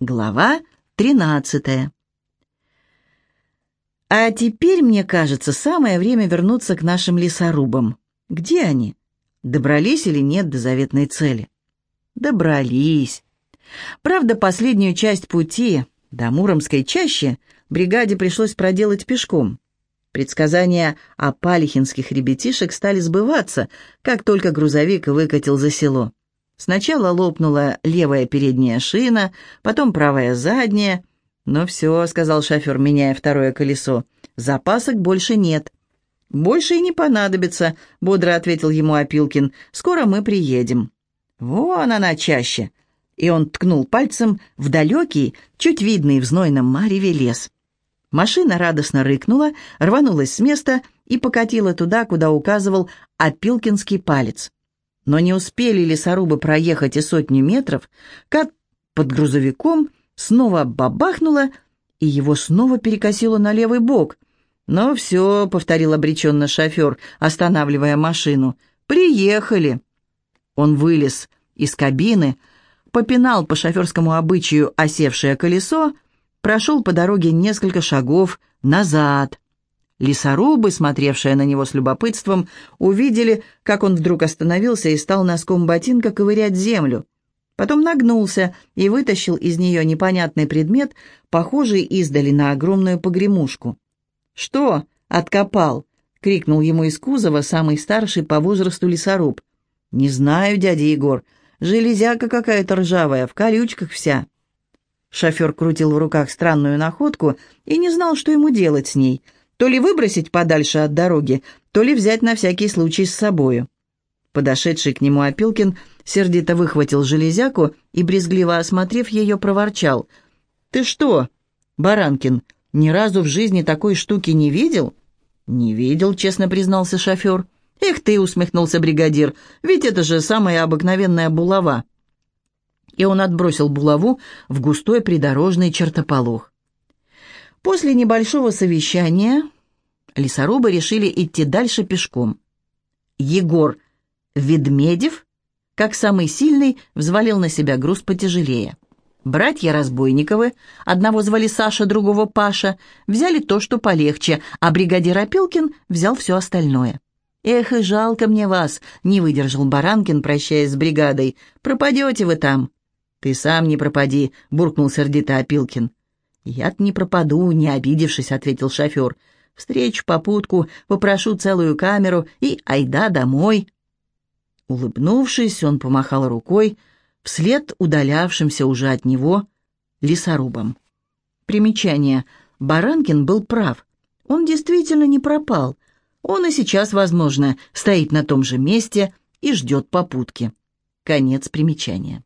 Глава тринадцатая. А теперь, мне кажется, самое время вернуться к нашим лесорубам. Где они? Добрались или нет до заветной цели? Добрались. Правда, последнюю часть пути до Муромской чащи бригаде пришлось проделать пешком. Предсказания о палихинских ребятишек стали сбываться, как только грузовик выкатил за село. Сначала лопнула левая передняя шина, потом правая задняя. «Ну все», — сказал шофер, меняя второе колесо, — «запасок больше нет». «Больше и не понадобится», — бодро ответил ему Опилкин. «Скоро мы приедем». «Вон она чаще». И он ткнул пальцем в далекий, чуть видный в знойном мареве лес. Машина радостно рыкнула, рванулась с места и покатила туда, куда указывал Опилкинский палец. Но не успели лесорубы проехать и сотни метров, как под грузовиком снова бабахнуло, и его снова перекосило на левый бок. «Ну все», — повторил обреченно шофер, останавливая машину, — «приехали». Он вылез из кабины, попинал по шоферскому обычаю осевшее колесо, прошел по дороге несколько шагов назад. Лесорубы, смотревшие на него с любопытством, увидели, как он вдруг остановился и стал носком ботинка ковырять землю. Потом нагнулся и вытащил из нее непонятный предмет, похожий издали на огромную погремушку. «Что?» — откопал, — крикнул ему из кузова самый старший по возрасту лесоруб. «Не знаю, дядя Егор. Железяка какая-то ржавая, в колючках вся». Шофер крутил в руках странную находку и не знал, что ему делать с ней — то ли выбросить подальше от дороги, то ли взять на всякий случай с собою. Подошедший к нему Опилкин сердито выхватил железяку и, брезгливо осмотрев ее, проворчал. «Ты что, Баранкин, ни разу в жизни такой штуки не видел?» «Не видел», — честно признался шофер. «Эх ты», — усмехнулся бригадир, — «ведь это же самая обыкновенная булава». И он отбросил булаву в густой придорожный чертополох. После небольшого совещания лесорубы решили идти дальше пешком. Егор Ведмедев, как самый сильный, взвалил на себя груз потяжелее. Братья Разбойниковы, одного звали Саша, другого Паша, взяли то, что полегче, а бригадир Опилкин взял все остальное. «Эх, и жалко мне вас», — не выдержал Баранкин, прощаясь с бригадой. «Пропадете вы там». «Ты сам не пропади», — буркнул сердито Опилкин. «Я-то не пропаду, не обидевшись», — ответил шофер. «Встречу попутку, попрошу целую камеру и айда домой». Улыбнувшись, он помахал рукой вслед удалявшимся уже от него лесорубам. Примечание. Баранкин был прав. Он действительно не пропал. Он и сейчас, возможно, стоит на том же месте и ждет попутки. Конец примечания.